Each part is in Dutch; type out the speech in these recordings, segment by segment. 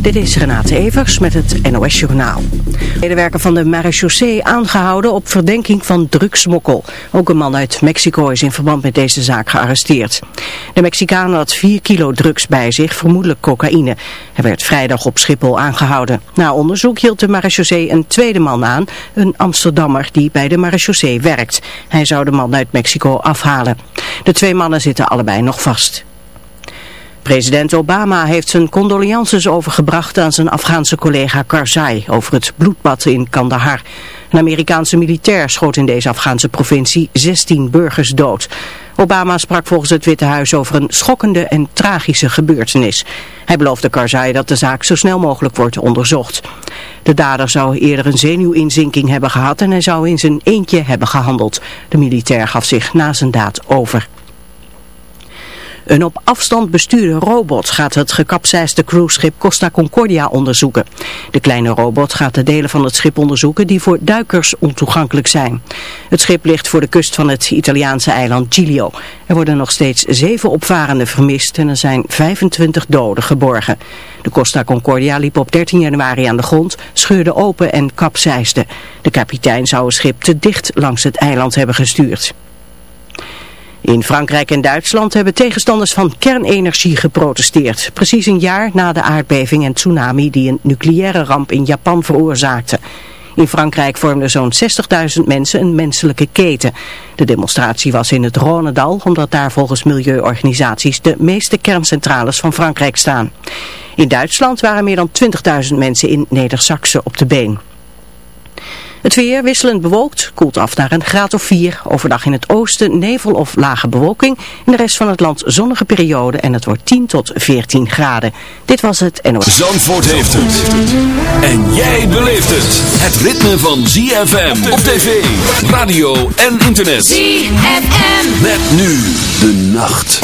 Dit is Renate Evers met het NOS Journaal. Medewerker van de marechaussee aangehouden op verdenking van drugsmokkel. Ook een man uit Mexico is in verband met deze zaak gearresteerd. De Mexicaan had 4 kilo drugs bij zich, vermoedelijk cocaïne. Hij werd vrijdag op Schiphol aangehouden. Na onderzoek hield de marechaussee een tweede man aan, een Amsterdammer die bij de marechaussee werkt. Hij zou de man uit Mexico afhalen. De twee mannen zitten allebei nog vast. President Obama heeft zijn condolences overgebracht aan zijn Afghaanse collega Karzai over het bloedbad in Kandahar. Een Amerikaanse militair schoot in deze Afghaanse provincie 16 burgers dood. Obama sprak volgens het Witte Huis over een schokkende en tragische gebeurtenis. Hij beloofde Karzai dat de zaak zo snel mogelijk wordt onderzocht. De dader zou eerder een zenuwinzinking hebben gehad en hij zou in zijn eentje hebben gehandeld. De militair gaf zich na zijn daad over. Een op afstand bestuurde robot gaat het gekapseisde cruiseschip Costa Concordia onderzoeken. De kleine robot gaat de delen van het schip onderzoeken die voor duikers ontoegankelijk zijn. Het schip ligt voor de kust van het Italiaanse eiland Giglio. Er worden nog steeds zeven opvarenden vermist en er zijn 25 doden geborgen. De Costa Concordia liep op 13 januari aan de grond, scheurde open en kapseisde. De kapitein zou het schip te dicht langs het eiland hebben gestuurd. In Frankrijk en Duitsland hebben tegenstanders van kernenergie geprotesteerd. Precies een jaar na de aardbeving en tsunami die een nucleaire ramp in Japan veroorzaakte. In Frankrijk vormden zo'n 60.000 mensen een menselijke keten. De demonstratie was in het Rhônedal omdat daar volgens milieuorganisaties de meeste kerncentrales van Frankrijk staan. In Duitsland waren meer dan 20.000 mensen in neder op de been. Het weer wisselend bewolkt, koelt af naar een graad of 4. Overdag in het oosten nevel of lage bewolking. In de rest van het land zonnige periode en het wordt 10 tot 14 graden. Dit was het NOS. Zandvoort heeft het. En jij beleeft het. Het ritme van ZFM op tv, radio en internet. ZFM. Met nu de nacht.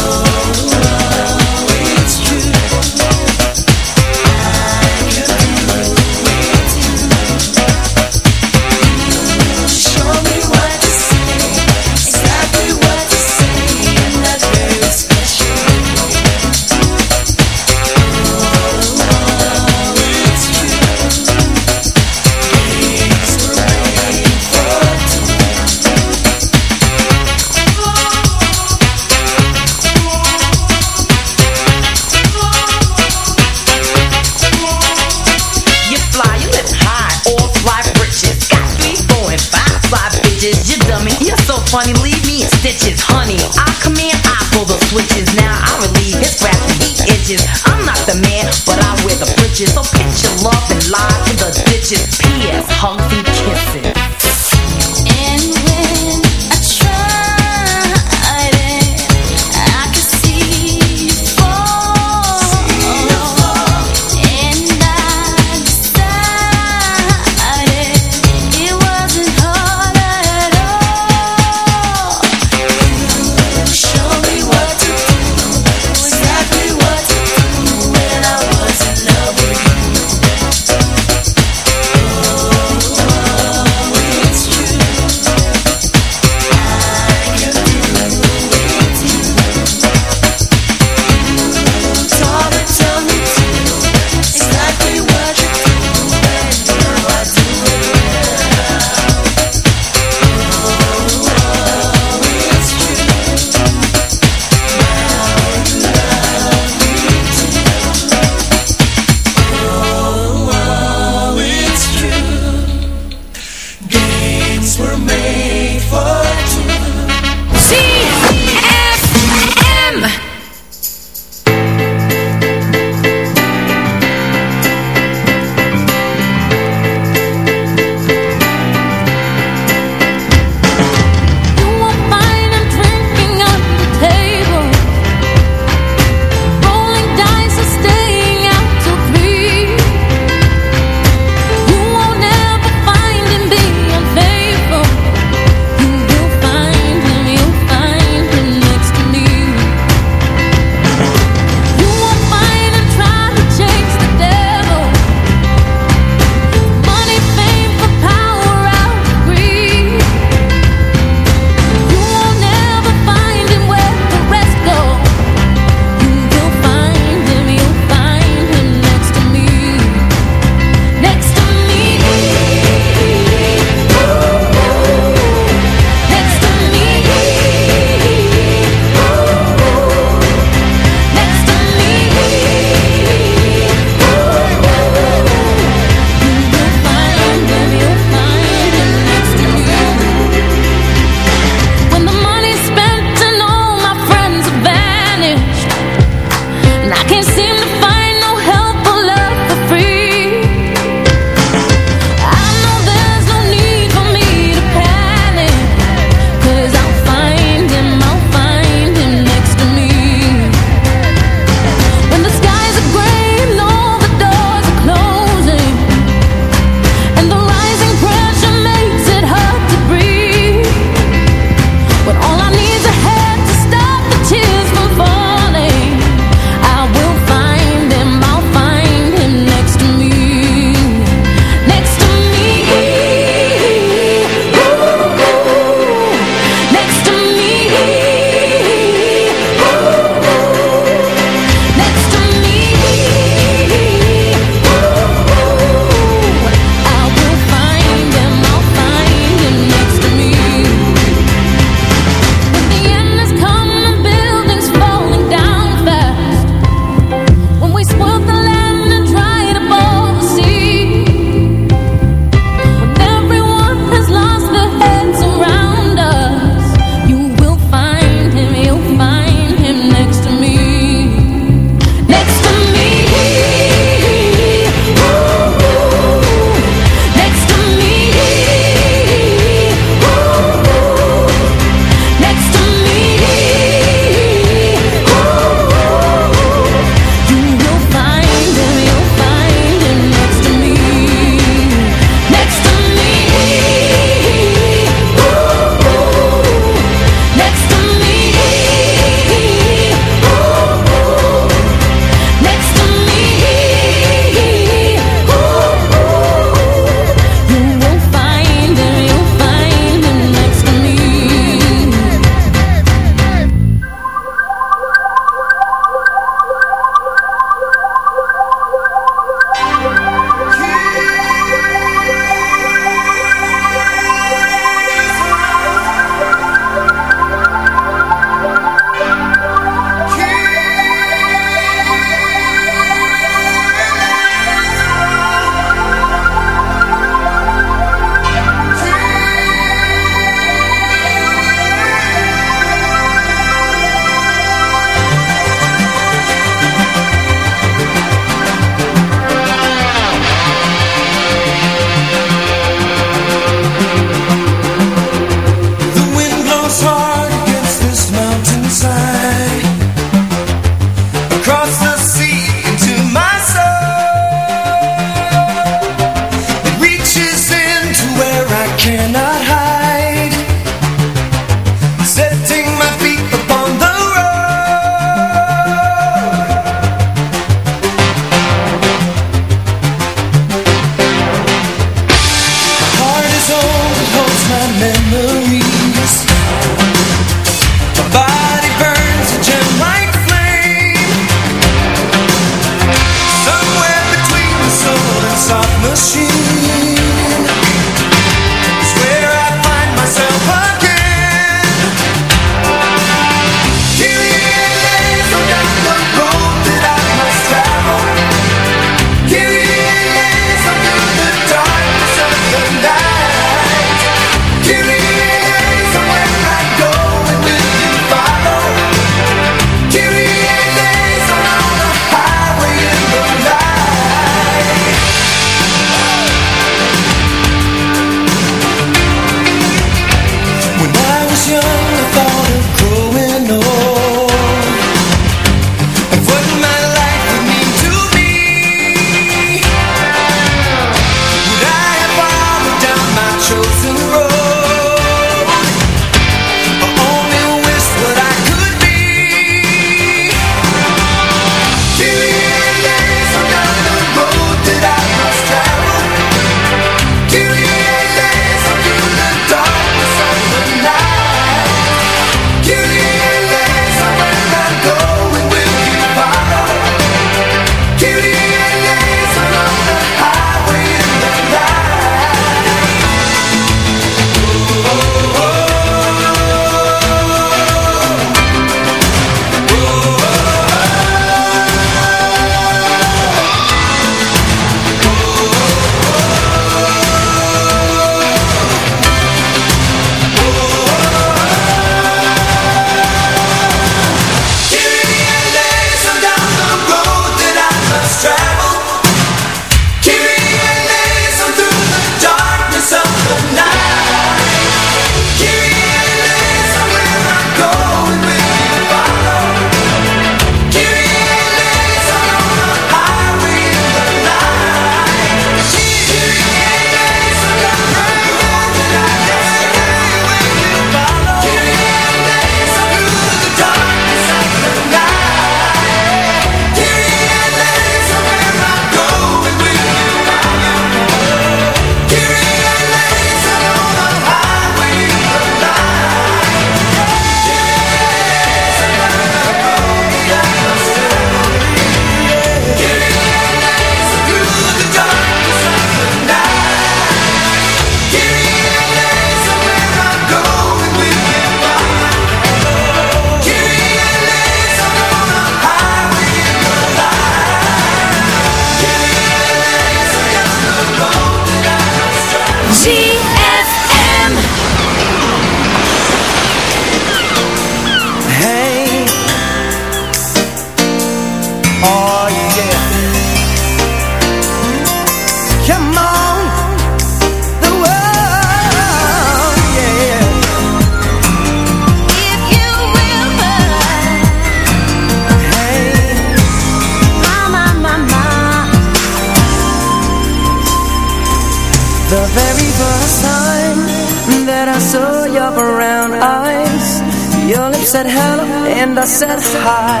of round eyes Your lips said hello and I said hi.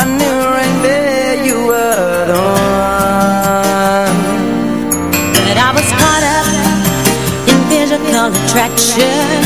I knew right there you were the one. But I was caught up in physical attraction.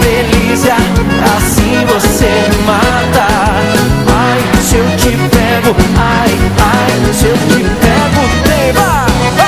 delícia, assim você mata. Ai, se eu te pego, ai, ai, se eu te pego, leva!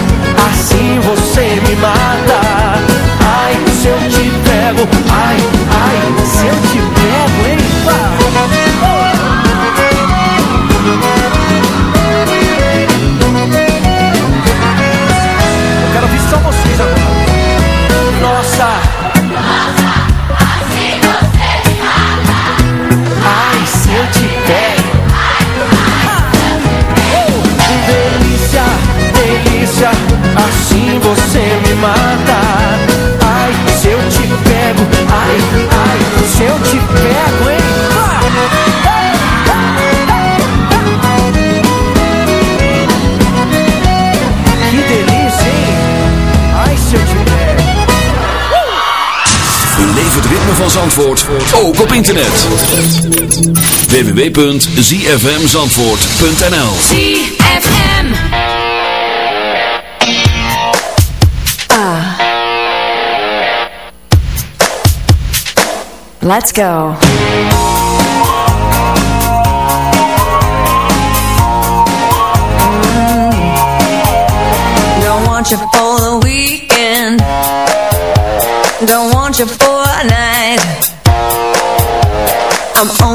Zandvoort ook op internet. www.zfmzandvoort.nl ZFM uh. Let's go. Don't want you I'm on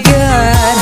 good.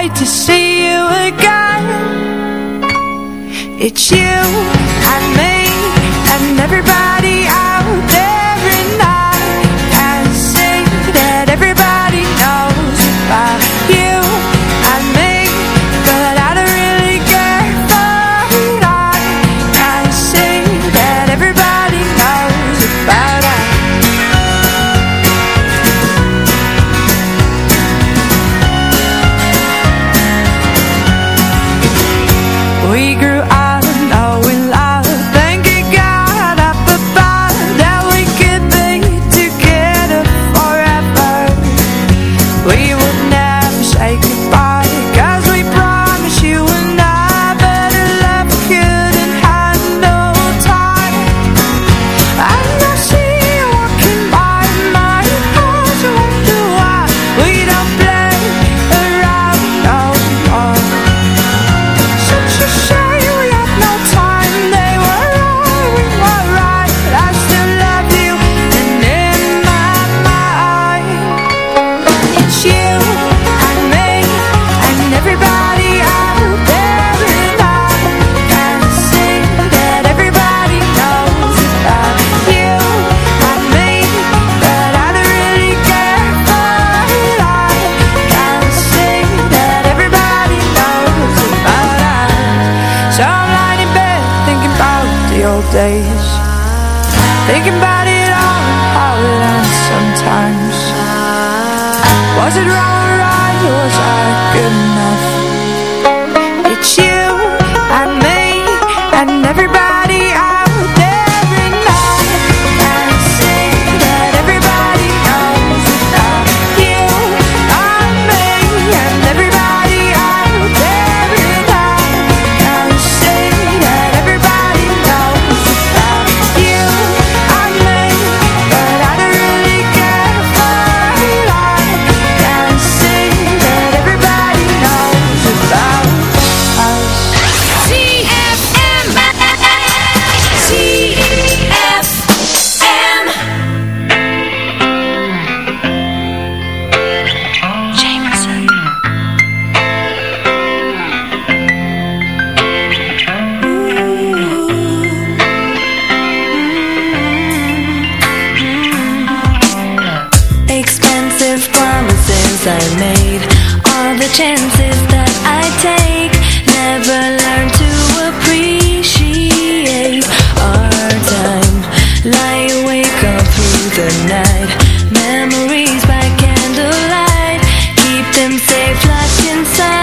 right to see you again. It's you and me and everybody touch inside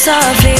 softly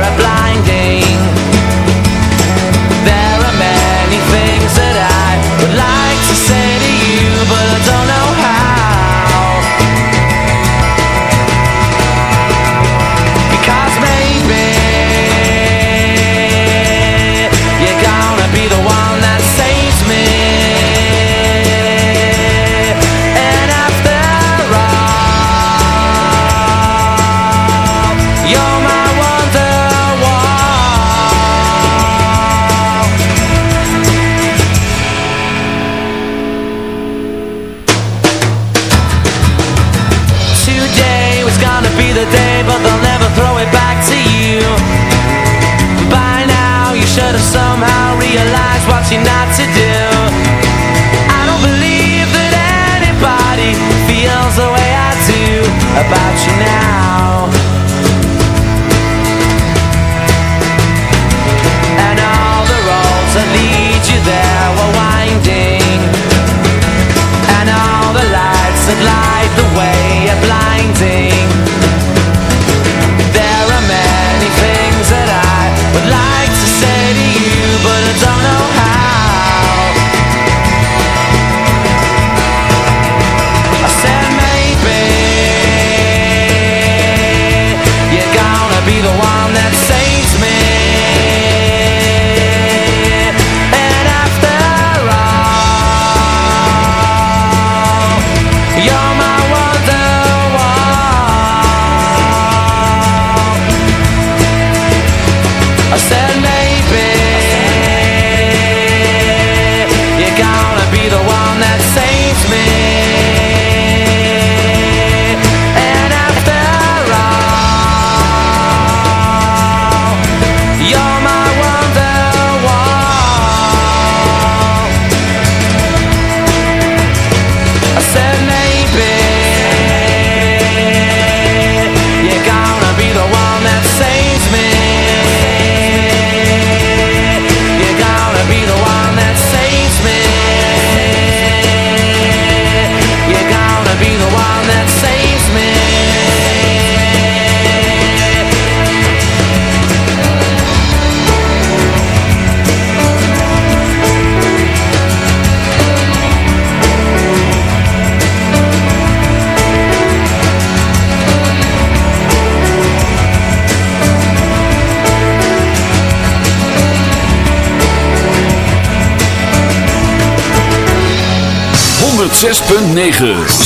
about you now. 9.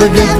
the a